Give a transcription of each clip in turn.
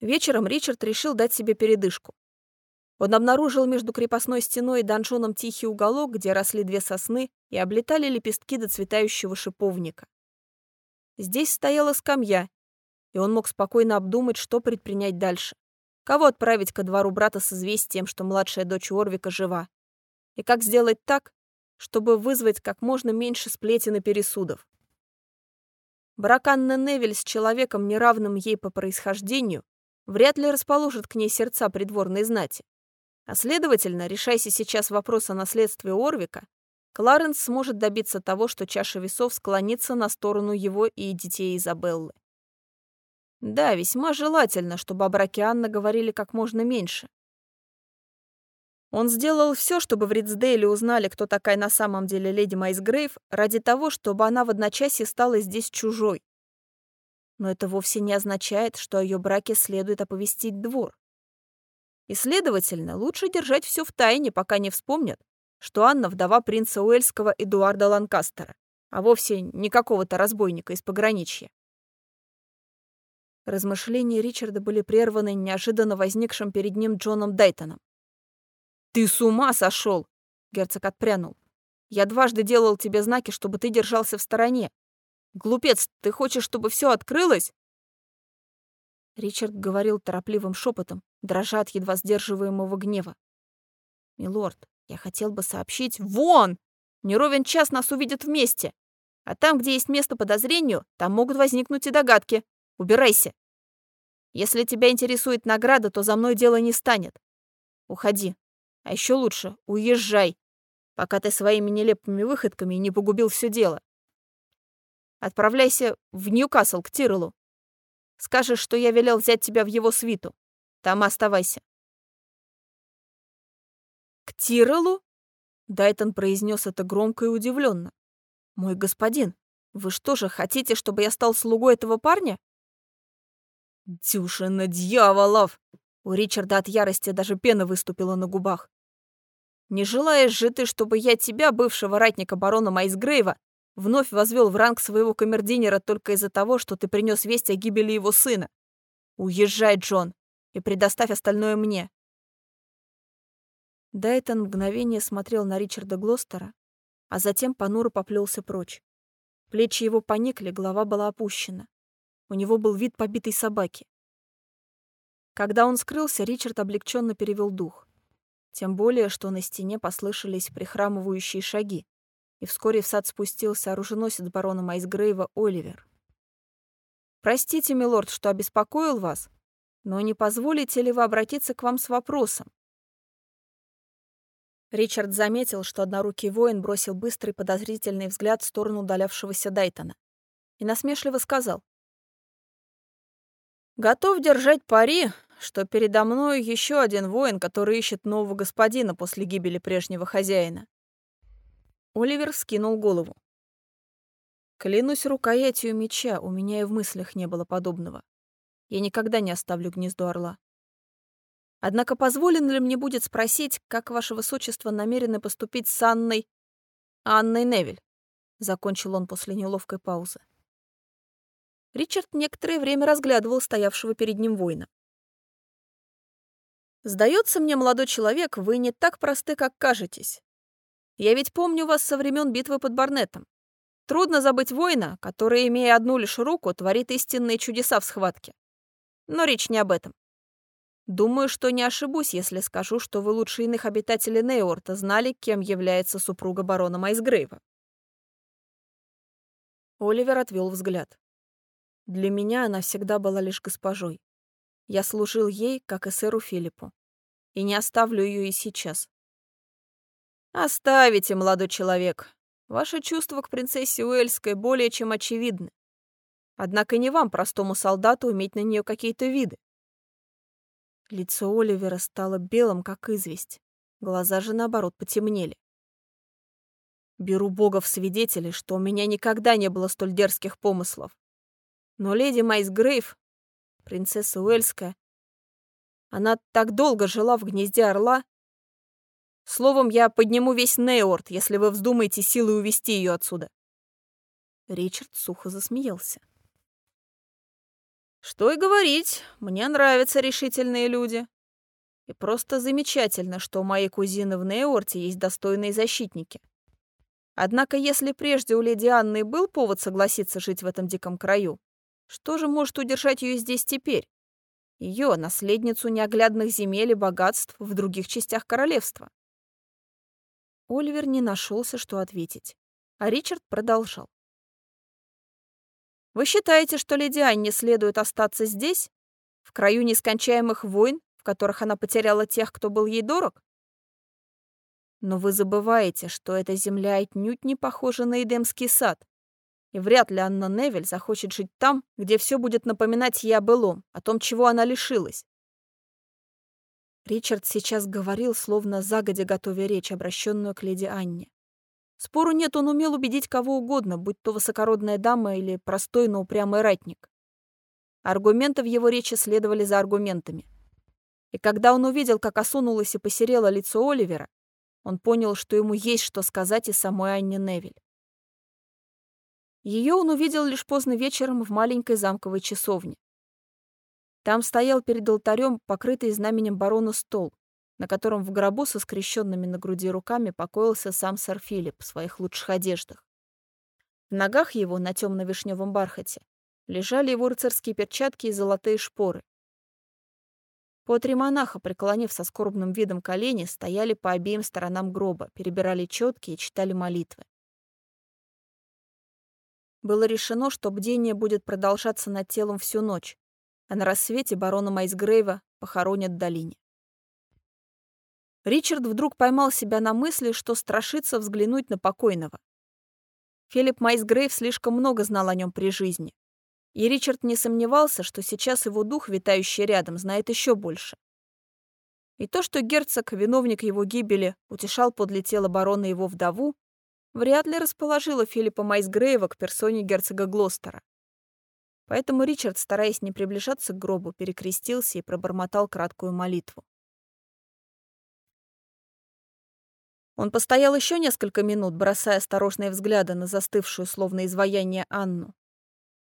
Вечером Ричард решил дать себе передышку. Он обнаружил между крепостной стеной и донжоном тихий уголок, где росли две сосны и облетали лепестки доцветающего шиповника. Здесь стояла скамья, и он мог спокойно обдумать, что предпринять дальше. Кого отправить ко двору брата с известием, что младшая дочь Орвика жива? И как сделать так, чтобы вызвать как можно меньше сплетен и пересудов? Брак Анны Невель с человеком, неравным ей по происхождению, вряд ли расположит к ней сердца придворной знати. А следовательно, решайся сейчас вопрос о наследстве Орвика, Кларенс сможет добиться того, что чаша весов склонится на сторону его и детей Изабеллы. Да, весьма желательно, чтобы о браке Анны говорили как можно меньше. Он сделал все, чтобы в Ридсдейле узнали, кто такая на самом деле леди Майсгрейв, ради того, чтобы она в одночасье стала здесь чужой. Но это вовсе не означает, что о ее браке следует оповестить двор. И, следовательно, лучше держать все в тайне, пока не вспомнят, что Анна — вдова принца Уэльского Эдуарда Ланкастера, а вовсе не какого-то разбойника из пограничья. Размышления Ричарда были прерваны неожиданно возникшим перед ним Джоном Дайтоном. «Ты с ума сошел!» — герцог отпрянул. «Я дважды делал тебе знаки, чтобы ты держался в стороне. Глупец, ты хочешь, чтобы все открылось?» Ричард говорил торопливым шепотом, дрожа от едва сдерживаемого гнева. «Милорд, я хотел бы сообщить... Вон! Не ровен час нас увидят вместе. А там, где есть место подозрению, там могут возникнуть и догадки. Убирайся. Если тебя интересует награда, то за мной дело не станет. Уходи. А еще лучше, уезжай, пока ты своими нелепыми выходками не погубил все дело. Отправляйся в Ньюкасл к Тирелу. Скажешь, что я велел взять тебя в его свиту. Там оставайся. К Тирелу? Дайтон произнес это громко и удивленно. Мой господин, вы что же хотите, чтобы я стал слугой этого парня? «Дюшина дьяволов!» У Ричарда от ярости даже пена выступила на губах. «Не желаешь же ты, чтобы я тебя, бывшего ратника барона Майсгрейва, вновь возвел в ранг своего камердинера только из-за того, что ты принес весть о гибели его сына? Уезжай, Джон, и предоставь остальное мне». Дайтон мгновение смотрел на Ричарда Глостера, а затем понуро поплелся прочь. Плечи его поникли, голова была опущена. У него был вид побитой собаки. Когда он скрылся, Ричард облегченно перевел дух. Тем более, что на стене послышались прихрамывающие шаги, и вскоре в сад спустился оруженосец барона Майсгрейва Оливер. «Простите, милорд, что обеспокоил вас, но не позволите ли вы обратиться к вам с вопросом?» Ричард заметил, что однорукий воин бросил быстрый подозрительный взгляд в сторону удалявшегося Дайтона и насмешливо сказал. Готов держать пари, что передо мной еще один воин, который ищет нового господина после гибели прежнего хозяина. Оливер скинул голову. Клянусь рукоятью меча, у меня и в мыслях не было подобного. Я никогда не оставлю гнездо орла. Однако позволено ли мне будет спросить, как ваше высочество намерены поступить с Анной... Анной Невель? Закончил он после неловкой паузы. Ричард некоторое время разглядывал стоявшего перед ним воина. «Сдается мне, молодой человек, вы не так просты, как кажетесь. Я ведь помню вас со времен битвы под Барнетом. Трудно забыть воина, который, имея одну лишь руку, творит истинные чудеса в схватке. Но речь не об этом. Думаю, что не ошибусь, если скажу, что вы лучше иных обитателей Нейорта знали, кем является супруга барона Майсгрейва. Оливер отвел взгляд. Для меня она всегда была лишь госпожой. Я служил ей, как и сэру Филиппу. И не оставлю ее и сейчас. Оставите, молодой человек. Ваши чувства к принцессе Уэльской более чем очевидны. Однако не вам, простому солдату, иметь на нее какие-то виды. Лицо Оливера стало белым, как известь. Глаза же, наоборот, потемнели. Беру Бога в свидетели, что у меня никогда не было столь дерзких помыслов. Но леди Майсгрейв, принцесса Уэльская, она так долго жила в гнезде орла. Словом, я подниму весь Нейорт, если вы вздумаете силой увести ее отсюда. Ричард сухо засмеялся. Что и говорить, мне нравятся решительные люди. И просто замечательно, что у моей кузины в Неорте есть достойные защитники. Однако, если прежде у леди Анны был повод согласиться жить в этом диком краю, что же может удержать ее здесь теперь? Ее, наследницу неоглядных земель и богатств в других частях королевства. Оливер не нашелся, что ответить, а Ричард продолжал. «Вы считаете, что леди Анне следует остаться здесь, в краю нескончаемых войн, в которых она потеряла тех, кто был ей дорог? Но вы забываете, что эта земля отнюдь не похожа на Эдемский сад, и вряд ли Анна Невель захочет жить там, где все будет напоминать ей о былом, о том, чего она лишилась. Ричард сейчас говорил, словно загодя готовя речь, обращенную к леди Анне. Спору нет, он умел убедить кого угодно, будь то высокородная дама или простой, но упрямый ратник. Аргументы в его речи следовали за аргументами. И когда он увидел, как осунулось и посерело лицо Оливера, он понял, что ему есть что сказать и самой Анне Невиль. Ее он увидел лишь поздно вечером в маленькой замковой часовне. Там стоял перед алтарем покрытый знаменем барона стол, на котором в гробу со скрещенными на груди руками покоился сам сэр Филипп в своих лучших одеждах. В ногах его на темно-вишневом бархате лежали его рыцарские перчатки и золотые шпоры. По три монаха, преклонив со скорбным видом колени, стояли по обеим сторонам гроба, перебирали четки и читали молитвы. Было решено, что бдение будет продолжаться над телом всю ночь, а на рассвете барона Майсгрейва похоронят в долине. Ричард вдруг поймал себя на мысли, что страшится взглянуть на покойного. Филипп Майсгрейв слишком много знал о нем при жизни. И Ричард не сомневался, что сейчас его дух, витающий рядом, знает еще больше. И то, что герцог, виновник его гибели, утешал подле тела барона его вдову, вряд ли расположило Филиппа Майсгрейва к персоне герцога Глостера. Поэтому Ричард, стараясь не приближаться к гробу, перекрестился и пробормотал краткую молитву. Он постоял еще несколько минут, бросая осторожные взгляды на застывшую, словно изваяние, Анну.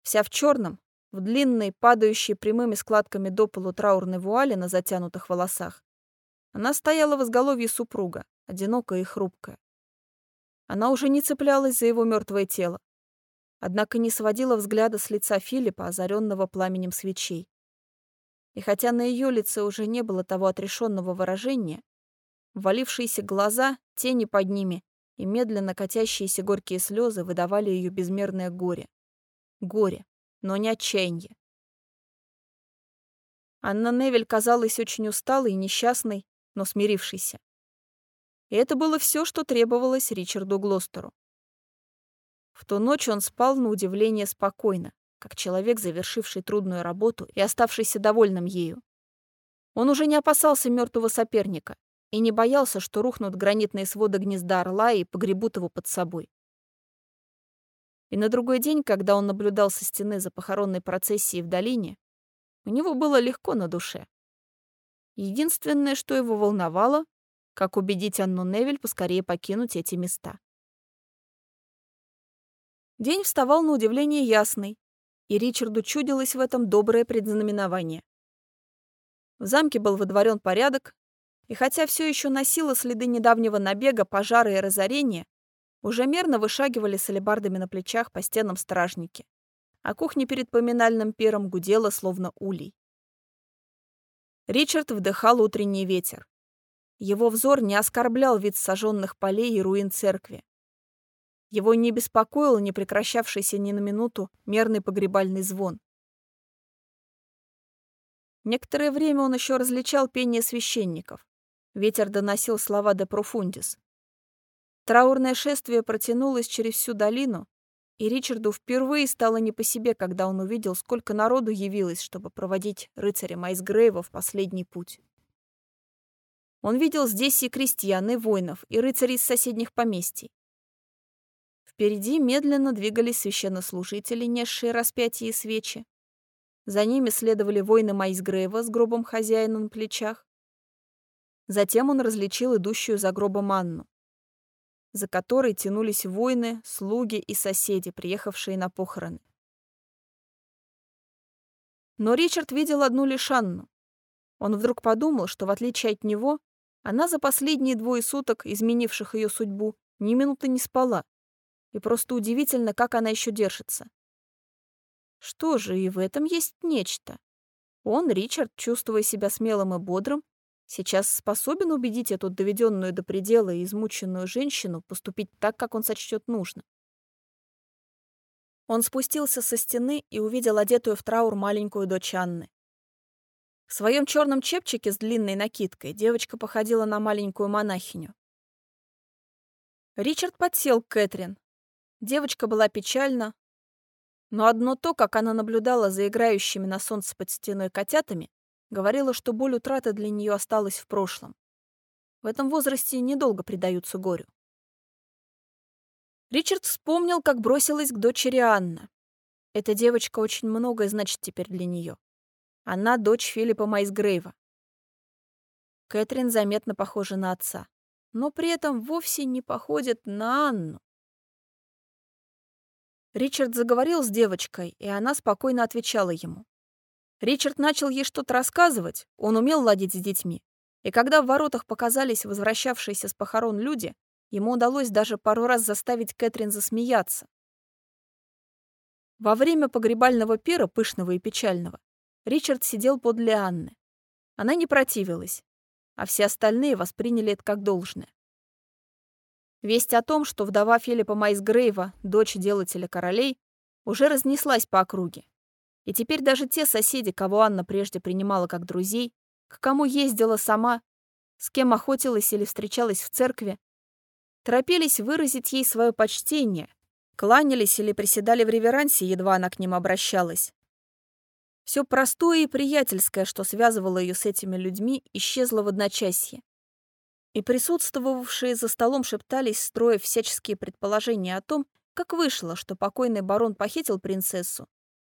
Вся в черном, в длинной, падающей прямыми складками до полу траурной вуали на затянутых волосах. Она стояла в изголовье супруга, одинокая и хрупкая. Она уже не цеплялась за его мертвое тело, однако не сводила взгляда с лица Филиппа, озаренного пламенем свечей. И хотя на ее лице уже не было того отрешенного выражения, валившиеся глаза, тени под ними и медленно катящиеся горькие слезы выдавали ее безмерное горе. Горе, но не отчаяние. Анна Невель казалась очень усталой и несчастной, но смирившейся. И это было все, что требовалось Ричарду Глостеру. В ту ночь он спал на удивление спокойно, как человек, завершивший трудную работу и оставшийся довольным ею. Он уже не опасался мертвого соперника и не боялся, что рухнут гранитные своды гнезда орла и погребут его под собой. И на другой день, когда он наблюдал со стены за похоронной процессией в долине, у него было легко на душе. Единственное, что его волновало, как убедить Анну Невель поскорее покинуть эти места. День вставал на удивление ясный, и Ричарду чудилось в этом доброе предзнаменование. В замке был выдворен порядок, и хотя все еще носило следы недавнего набега, пожара и разорения, уже мерно вышагивали с алебардами на плечах по стенам стражники, а кухня перед поминальным пиром гудела, словно улей. Ричард вдыхал утренний ветер. Его взор не оскорблял вид сожженных полей и руин церкви. Его не беспокоил не прекращавшийся ни на минуту мерный погребальный звон. Некоторое время он еще различал пение священников. Ветер доносил слова «де профундис». Траурное шествие протянулось через всю долину, и Ричарду впервые стало не по себе, когда он увидел, сколько народу явилось, чтобы проводить рыцаря Майсгрейва в последний путь. Он видел здесь и крестьян, и воинов, и рыцарей из соседних поместий. Впереди медленно двигались священнослужители, несшие распятие и свечи. За ними следовали воины Майсгрейва с гробом хозяина на плечах. Затем он различил идущую за гробом Анну, за которой тянулись воины, слуги и соседи, приехавшие на похороны. Но Ричард видел одну лишь Анну. Он вдруг подумал, что в отличие от него, она за последние двое суток, изменивших ее судьбу, ни минуты не спала. И просто удивительно, как она еще держится. Что же, и в этом есть нечто. Он, Ричард, чувствуя себя смелым и бодрым, сейчас способен убедить эту доведенную до предела и измученную женщину поступить так, как он сочтет нужно. Он спустился со стены и увидел одетую в траур маленькую дочь Анны. В своем черном чепчике с длинной накидкой девочка походила на маленькую монахиню. Ричард подсел к Кэтрин. Девочка была печальна, но одно то, как она наблюдала за играющими на солнце под стеной котятами, говорило, что боль утраты для нее осталась в прошлом. В этом возрасте недолго предаются горю. Ричард вспомнил, как бросилась к дочери Анна. Эта девочка очень многое значит теперь для нее. Она дочь Филиппа Майсгрейва. Кэтрин заметно похожа на отца, но при этом вовсе не походит на Анну. Ричард заговорил с девочкой, и она спокойно отвечала ему. Ричард начал ей что-то рассказывать, он умел ладить с детьми. И когда в воротах показались возвращавшиеся с похорон люди, ему удалось даже пару раз заставить Кэтрин засмеяться. Во время погребального пира, пышного и печального, Ричард сидел подле Анны. Она не противилась, а все остальные восприняли это как должное. Весть о том, что вдова Филиппа Майсгрейва, дочь делателя королей, уже разнеслась по округе. И теперь даже те соседи, кого Анна прежде принимала как друзей, к кому ездила сама, с кем охотилась или встречалась в церкви, торопились выразить ей свое почтение, кланялись или приседали в реверансе, едва она к ним обращалась. Все простое и приятельское, что связывало ее с этими людьми, исчезло в одночасье и присутствовавшие за столом шептались, строя всяческие предположения о том, как вышло, что покойный барон похитил принцессу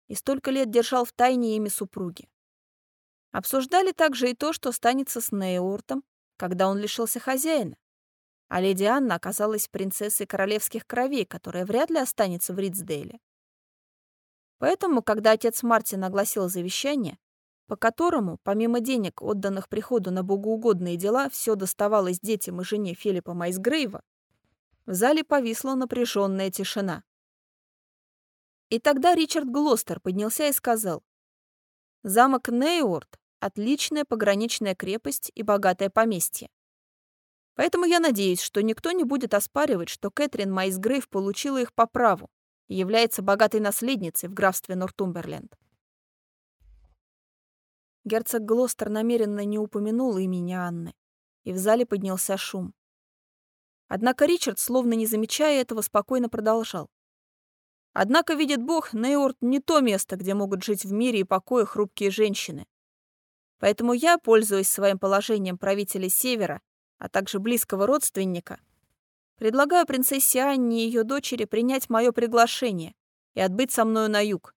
и столько лет держал в тайне имя супруги. Обсуждали также и то, что станется с Нейортом, когда он лишился хозяина. А леди Анна оказалась принцессой королевских кровей, которая вряд ли останется в Ридсдейле. Поэтому, когда отец Мартин огласил завещание, по которому, помимо денег, отданных приходу на богоугодные дела, все доставалось детям и жене Филиппа Майсгрейва, в зале повисла напряженная тишина. И тогда Ричард Глостер поднялся и сказал, «Замок Нейорд — отличная пограничная крепость и богатое поместье. Поэтому я надеюсь, что никто не будет оспаривать, что Кэтрин Майсгрейв получила их по праву и является богатой наследницей в графстве Нортумберленд. Герцог Глостер намеренно не упомянул имени Анны, и в зале поднялся шум. Однако Ричард, словно не замечая этого, спокойно продолжал. Однако, видит Бог, Нейорт не то место, где могут жить в мире и покое хрупкие женщины. Поэтому я, пользуясь своим положением правителя Севера, а также близкого родственника, предлагаю принцессе Анне и ее дочери принять мое приглашение и отбыть со мною на юг,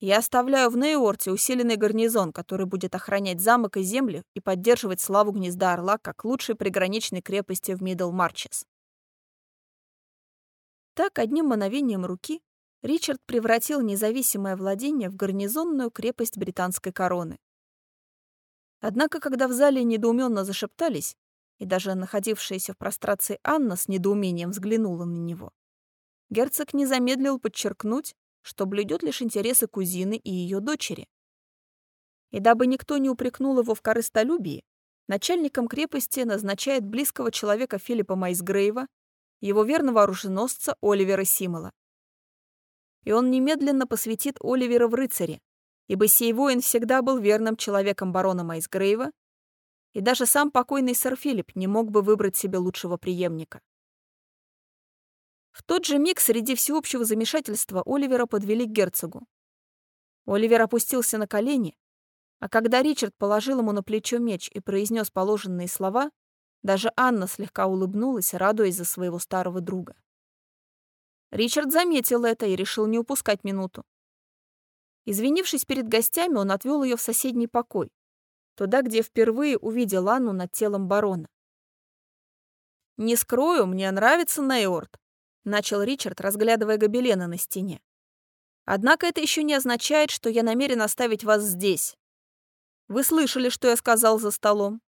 я оставляю в Нейорте усиленный гарнизон, который будет охранять замок и земли и поддерживать славу гнезда Орла как лучшей приграничной крепости в Мидл Марчес. Так, одним мановением руки, Ричард превратил независимое владение в гарнизонную крепость британской короны. Однако, когда в зале недоуменно зашептались, и даже находившаяся в прострации Анна с недоумением взглянула на него, герцог не замедлил подчеркнуть, что блюдет лишь интересы кузины и ее дочери. И дабы никто не упрекнул его в корыстолюбии, начальником крепости назначает близкого человека Филиппа Майсгрейва, его верного оруженосца Оливера Симола. И он немедленно посвятит Оливера в рыцаре, ибо сей воин всегда был верным человеком барона Майсгрейва, и даже сам покойный сэр Филипп не мог бы выбрать себе лучшего преемника. В тот же миг среди всеобщего замешательства Оливера подвели к герцогу. Оливер опустился на колени, а когда Ричард положил ему на плечо меч и произнес положенные слова, даже Анна слегка улыбнулась, радуясь за своего старого друга. Ричард заметил это и решил не упускать минуту. Извинившись перед гостями, он отвел ее в соседний покой, туда, где впервые увидел Анну над телом барона. «Не скрою, мне нравится Нейорд», начал Ричард, разглядывая гобелены на стене. Однако это еще не означает, что я намерен оставить вас здесь. Вы слышали, что я сказал за столом?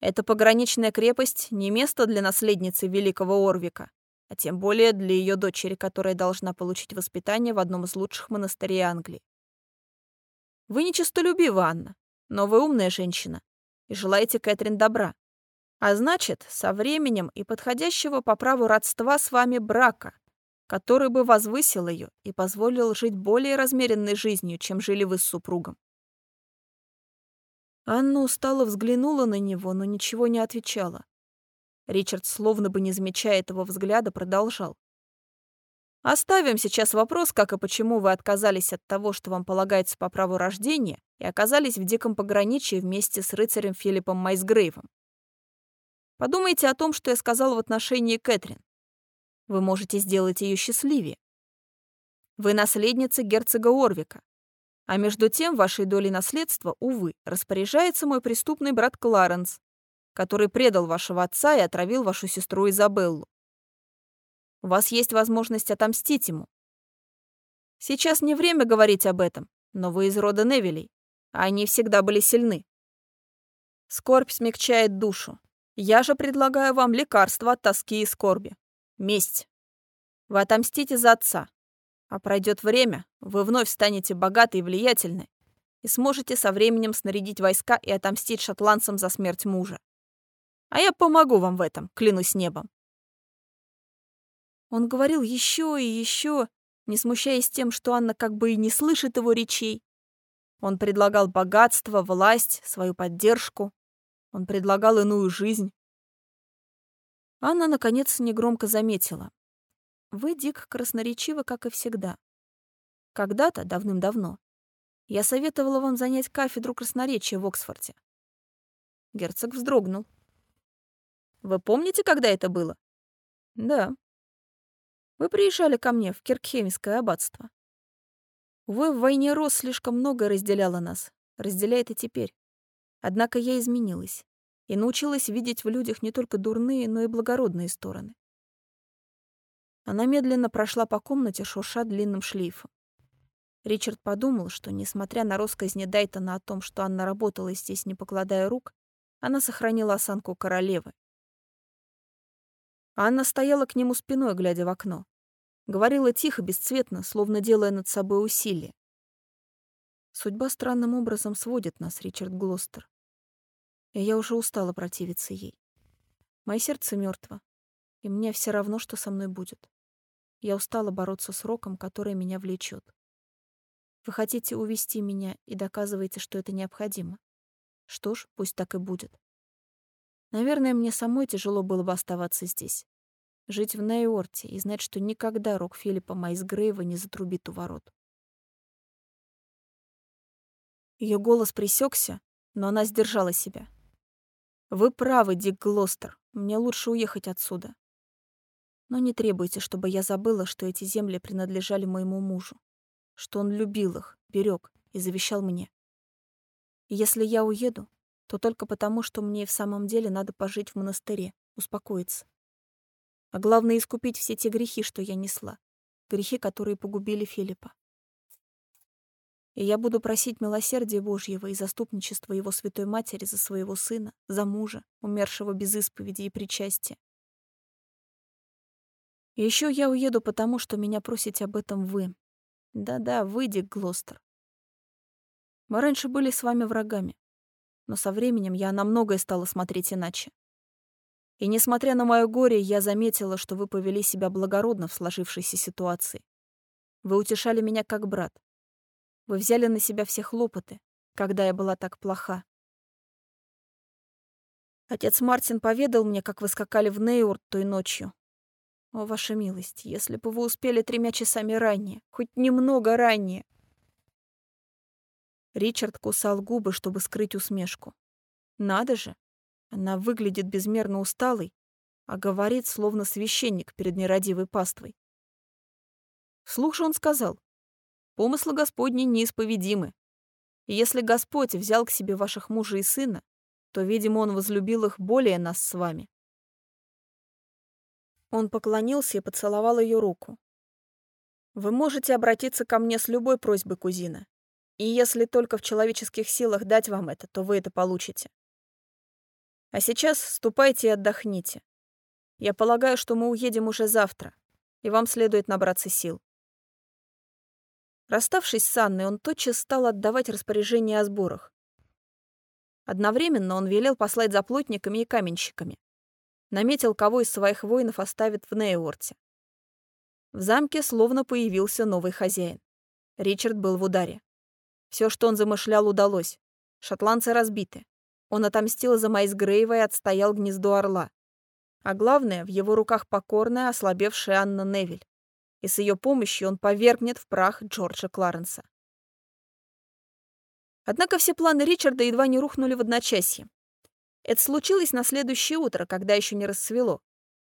Эта пограничная крепость не место для наследницы великого Орвика, а тем более для ее дочери, которая должна получить воспитание в одном из лучших монастырей Англии. Вы нечистолюбивы, Анна, но вы умная женщина и желаете Кэтрин добра. А значит, со временем и подходящего по праву родства с вами брака, который бы возвысил ее и позволил жить более размеренной жизнью, чем жили вы с супругом. Анна устало взглянула на него, но ничего не отвечала. Ричард, словно бы не замечая этого взгляда, продолжал. «Оставим сейчас вопрос, как и почему вы отказались от того, что вам полагается по праву рождения, и оказались в диком пограничье вместе с рыцарем Филиппом Майсгрейвом. Подумайте о том, что я сказал в отношении Кэтрин. Вы можете сделать ее счастливее. Вы наследница герцога Орвика, а между тем вашей долей наследства, увы, распоряжается мой преступный брат Кларенс, который предал вашего отца и отравил вашу сестру Изабеллу. У вас есть возможность отомстить ему. Сейчас не время говорить об этом, но вы из рода Невилей, а они всегда были сильны. Скорбь смягчает душу. Я же предлагаю вам лекарство от тоски и скорби. Месть. Вы отомстите за отца, а пройдет время, вы вновь станете богаты и влиятельны и сможете со временем снарядить войска и отомстить шотландцам за смерть мужа. А я помогу вам в этом, клянусь небом. Он говорил еще и еще, не смущаясь тем, что Анна как бы и не слышит его речей. Он предлагал богатство, власть, свою поддержку. Он предлагал иную жизнь. Анна, наконец, негромко заметила. Вы, Дик, красноречивы, как и всегда. Когда-то, давным-давно, я советовала вам занять кафедру красноречия в Оксфорде. Герцог вздрогнул. Вы помните, когда это было? Да. Вы приезжали ко мне в Киркхемское аббатство. Вы в войне Рос слишком много разделяло нас. Разделяет и теперь. Однако я изменилась и научилась видеть в людях не только дурные, но и благородные стороны. Она медленно прошла по комнате, шурша длинным шлейфом. Ричард подумал, что, несмотря на россказни Дайтона о том, что Анна работала здесь, не покладая рук, она сохранила осанку королевы. Анна стояла к нему спиной, глядя в окно. Говорила тихо, бесцветно, словно делая над собой усилие. Судьба странным образом сводит нас, Ричард Глостер. И я уже устала противиться ей. Мое сердце мертво, и мне все равно, что со мной будет. Я устала бороться с роком, который меня влечет. Вы хотите увести меня и доказываете, что это необходимо. Что ж, пусть так и будет. Наверное, мне самой тяжело было бы оставаться здесь. Жить в Нейорте и знать, что никогда рок Филиппа Майсгрейва не затрубит у ворот. Ее голос пресекся, но она сдержала себя. «Вы правы, Дик Глостер. Мне лучше уехать отсюда. Но не требуйте, чтобы я забыла, что эти земли принадлежали моему мужу, что он любил их, берег и завещал мне. И если я уеду, то только потому, что мне в самом деле надо пожить в монастыре, успокоиться. А главное — искупить все те грехи, что я несла, грехи, которые погубили Филиппа. И я буду просить милосердия Божьего и заступничества Его Святой Матери за своего сына, за мужа, умершего без исповеди и причастия, еще я уеду потому, что меня просите об этом вы. Да-да, вы, Глостер. Мы раньше были с вами врагами, но со временем я на многое стала смотреть иначе. И несмотря на мое горе, я заметила, что вы повели себя благородно в сложившейся ситуации. Вы утешали меня как брат. Вы взяли на себя все хлопоты, когда я была так плоха. Отец Мартин поведал мне, как вы скакали в Нейорт той ночью, «О, ваша милость, если бы вы успели тремя часами ранее, хоть немного ранее!» Ричард кусал губы, чтобы скрыть усмешку. «Надо же! Она выглядит безмерно усталой, а говорит, словно священник перед нерадивой паствой. Вслух же он сказал, «Помыслы Господни неисповедимы. И если Господь взял к себе ваших мужа и сына, то, видимо, Он возлюбил их более нас с вами. Он поклонился и поцеловал ее руку. Вы можете обратиться ко мне с любой просьбой, кузина. И если только в человеческих силах дать вам это, то вы это получите. А сейчас ступайте и отдохните. Я полагаю, что мы уедем уже завтра, и вам следует набраться сил. Расставшись с Анной, он тотчас стал отдавать распоряжения о сборах. Одновременно он велел послать за плотниками и каменщиками. Наметил, кого из своих воинов оставит в Нейворте. В замке словно появился новый хозяин. Ричард был в ударе. Все, что он замышлял, удалось. Шотландцы разбиты. Он отомстил за Майсгрейва и отстоял гнездо орла. А главное, в его руках покорная, ослабевшая Анна Невиль. И с ее помощью он повергнет в прах Джорджа Кларенса. Однако все планы Ричарда едва не рухнули в одночасье. Это случилось на следующее утро, когда еще не рассвело.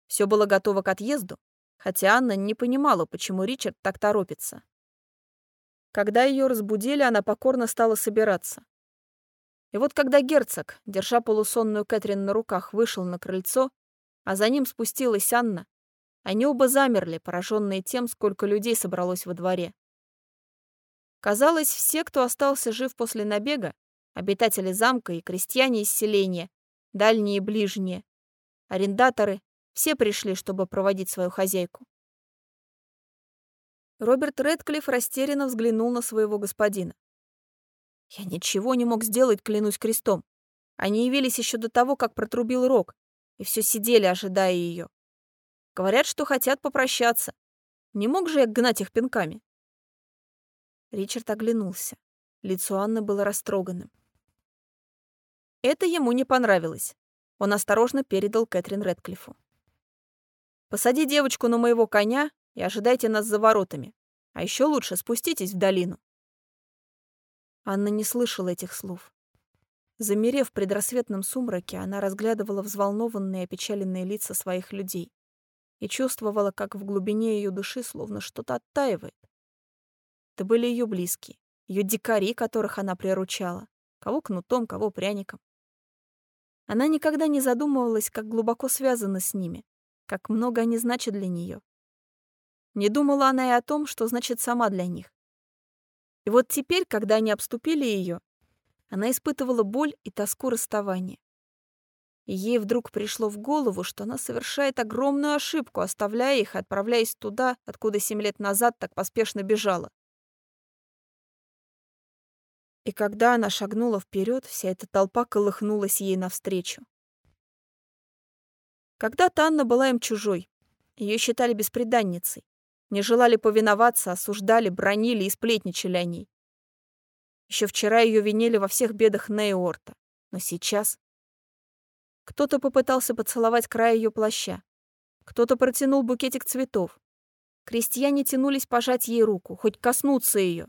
Все было готово к отъезду, хотя Анна не понимала, почему Ричард так торопится. Когда ее разбудили, она покорно стала собираться. И вот когда герцог, держа полусонную Кэтрин на руках, вышел на крыльцо, а за ним спустилась Анна, они оба замерли, пораженные тем, сколько людей собралось во дворе. Казалось, все, кто остался жив после набега, обитатели замка и крестьяне из селения, дальние и ближние, арендаторы, все пришли, чтобы проводить свою хозяйку. Роберт Редклифф растерянно взглянул на своего господина. «Я ничего не мог сделать, клянусь крестом. Они явились еще до того, как протрубил рог, и все сидели, ожидая ее. Говорят, что хотят попрощаться. Не мог же я гнать их пинками?» Ричард оглянулся. Лицо Анны было растроганным. Это ему не понравилось. Он осторожно передал Кэтрин Редклиффу. Посади девочку на моего коня и ожидайте нас за воротами. А еще лучше спуститесь в долину. Анна не слышала этих слов. Замерев в предрассветном сумраке, она разглядывала взволнованные и опечаленные лица своих людей и чувствовала, как в глубине ее души словно что-то оттаивает. Это были ее близкие, ее дикари, которых она приручала, кого кнутом, кого пряником. Она никогда не задумывалась, как глубоко связана с ними, как много они значат для нее. Не думала она и о том, что значит сама для них. И вот теперь, когда они обступили ее, она испытывала боль и тоску расставания. Ей вдруг пришло в голову, что она совершает огромную ошибку, оставляя их и отправляясь туда, откуда семь лет назад так поспешно бежала. И когда она шагнула вперед, вся эта толпа колыхнулась ей навстречу. Когда-то Анна была им чужой. Ее считали беспреданницей. Не желали повиноваться, осуждали, бронили и сплетничали о ней. Еще вчера ее винили во всех бедах Нейорта. Но сейчас... Кто-то попытался поцеловать край ее плаща. Кто-то протянул букетик цветов. Крестьяне тянулись пожать ей руку, хоть коснуться ее.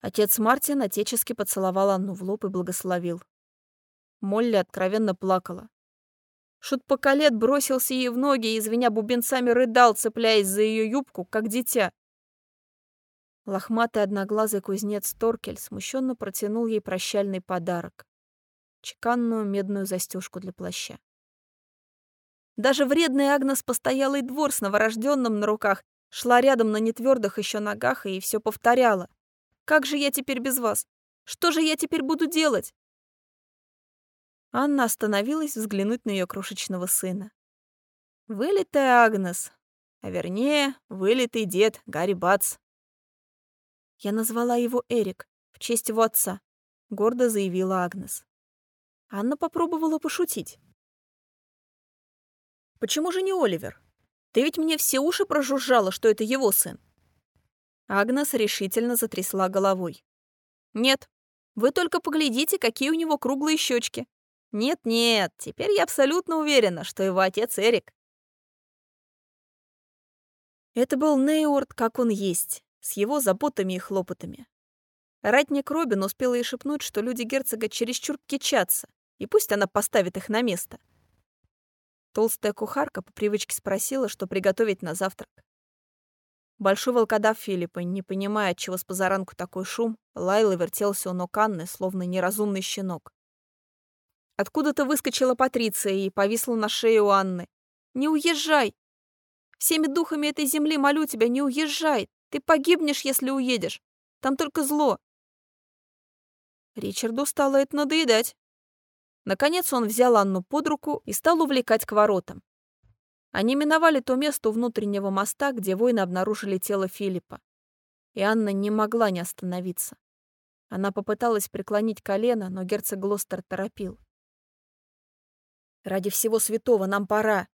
Отец Мартин отечески поцеловал Анну в лоб и благословил. Молли откровенно плакала. Шут Поколет бросился ей в ноги и, извиня бубенцами, рыдал, цепляясь за ее юбку, как дитя. Лохматый одноглазый кузнец Торкель смущенно протянул ей прощальный подарок — чеканную медную застежку для плаща. Даже вредный Агнес постоялый двор с новорожденным на руках шла рядом на нетвердых еще ногах и все повторяла. «Как же я теперь без вас? Что же я теперь буду делать?» Анна остановилась взглянуть на ее крошечного сына. Вылитая Агнес, а вернее, вылитый дед Гарри Бац. Я назвала его Эрик в честь его отца, гордо заявила Агнес. Анна попробовала пошутить. Почему же не Оливер? Ты ведь мне все уши прожужжала, что это его сын. Агнес решительно затрясла головой. Нет, вы только поглядите, какие у него круглые щечки. Нет-нет, теперь я абсолютно уверена, что его отец Эрик. Это был Нейорд, как он есть, с его заботами и хлопотами. Ратник Робин успела ей шепнуть, что люди герцога чересчур кичатся, и пусть она поставит их на место. Толстая кухарка по привычке спросила, что приготовить на завтрак. Большой волкодав Филиппа, не понимая, отчего с позаранку такой шум, лаял и вертелся у ног Анны, словно неразумный щенок. Откуда-то выскочила Патриция и повисла на шее у Анны. «Не уезжай!» Всеми духами этой земли молю тебя, не уезжай. Ты погибнешь, если уедешь. Там только зло. Ричарду стало это надоедать. Наконец он взял Анну под руку и стал увлекать к воротам. Они миновали то место у внутреннего моста, где воины обнаружили тело Филиппа. И Анна не могла не остановиться. Она попыталась преклонить колено, но герцог Глостер торопил. «Ради всего святого нам пора.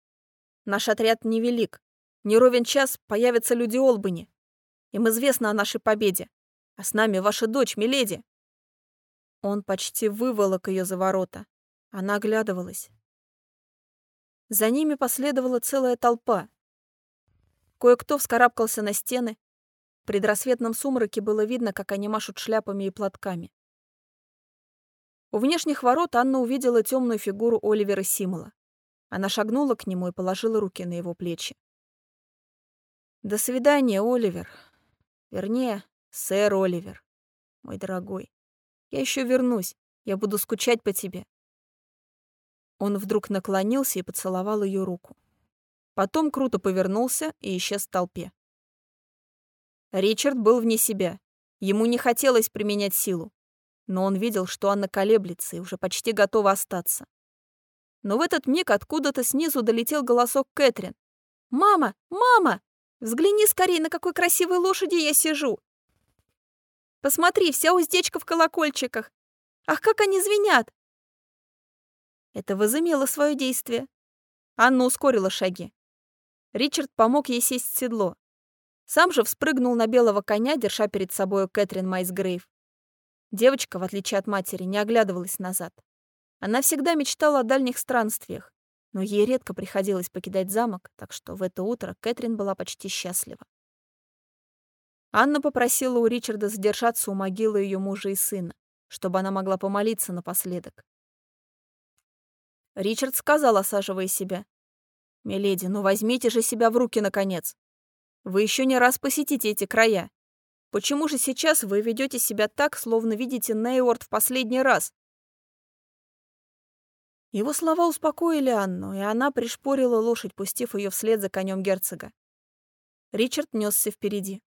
Наш отряд невелик. Не ровен час появятся люди Олбани. Им известно о нашей победе. А с нами ваша дочь, Миледи». Он почти выволок ее за ворота. Она оглядывалась. За ними последовала целая толпа. Кое-кто вскарабкался на стены. В предрассветном сумраке было видно, как они машут шляпами и платками. У внешних ворот Анна увидела темную фигуру Оливера Симола. Она шагнула к нему и положила руки на его плечи. «До свидания, Оливер. Вернее, сэр Оливер, мой дорогой. Я еще вернусь. Я буду скучать по тебе. Он вдруг наклонился и поцеловал ее руку. Потом круто повернулся и исчез в толпе. Ричард был вне себя. Ему не хотелось применять силу. Но он видел, что Анна колеблется и уже почти готова остаться. Но в этот миг откуда-то снизу долетел голосок Кэтрин. «Мама! Мама! Взгляни скорее, на какой красивой лошади я сижу! Посмотри, вся уздечка в колокольчиках! Ах, как они звенят! Это возымело свое действие. Анна ускорила шаги. Ричард помог ей сесть в седло. Сам же вспрыгнул на белого коня, держа перед собой Кэтрин Майсгрейв. Девочка, в отличие от матери, не оглядывалась назад. Она всегда мечтала о дальних странствиях, но ей редко приходилось покидать замок, так что в это утро Кэтрин была почти счастлива. Анна попросила у Ричарда задержаться у могилы ее мужа и сына, чтобы она могла помолиться напоследок. Ричард сказал, осаживая себя. «Миледи, ну возьмите же себя в руки, наконец. Вы еще не раз посетите эти края. Почему же сейчас вы ведете себя так, словно видите Нейворд в последний раз?» Его слова успокоили Анну, и она пришпорила лошадь, пустив ее вслед за конем герцога. Ричард несся впереди.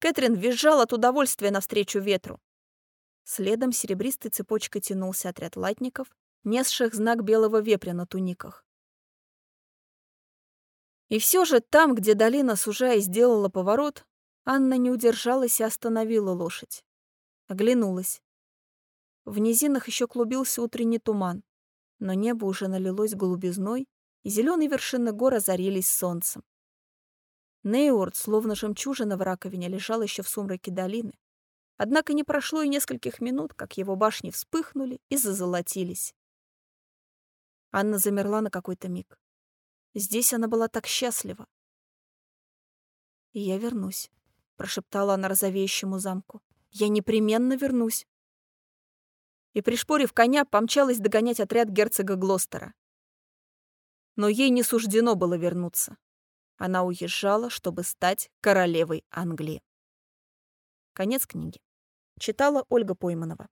Кэтрин визжала от удовольствия навстречу ветру. Следом серебристой цепочкой тянулся отряд латников, несших знак белого вепря на туниках. И все же там, где долина, сужая, сделала поворот, Анна не удержалась и остановила лошадь. Оглянулась. В низинах еще клубился утренний туман, но небо уже налилось голубизной, и зеленые вершины гор озарились солнцем. Нейорд, словно жемчужина в раковине, лежал еще в сумраке долины. Однако не прошло и нескольких минут, как его башни вспыхнули и зазолотились. Анна замерла на какой-то миг. Здесь она была так счастлива. «И я вернусь», — прошептала она розовеющему замку. «Я непременно вернусь». И, пришпорив коня, помчалась догонять отряд герцога Глостера. Но ей не суждено было вернуться. Она уезжала, чтобы стать королевой Англии. Конец книги. Читала Ольга Пойманова.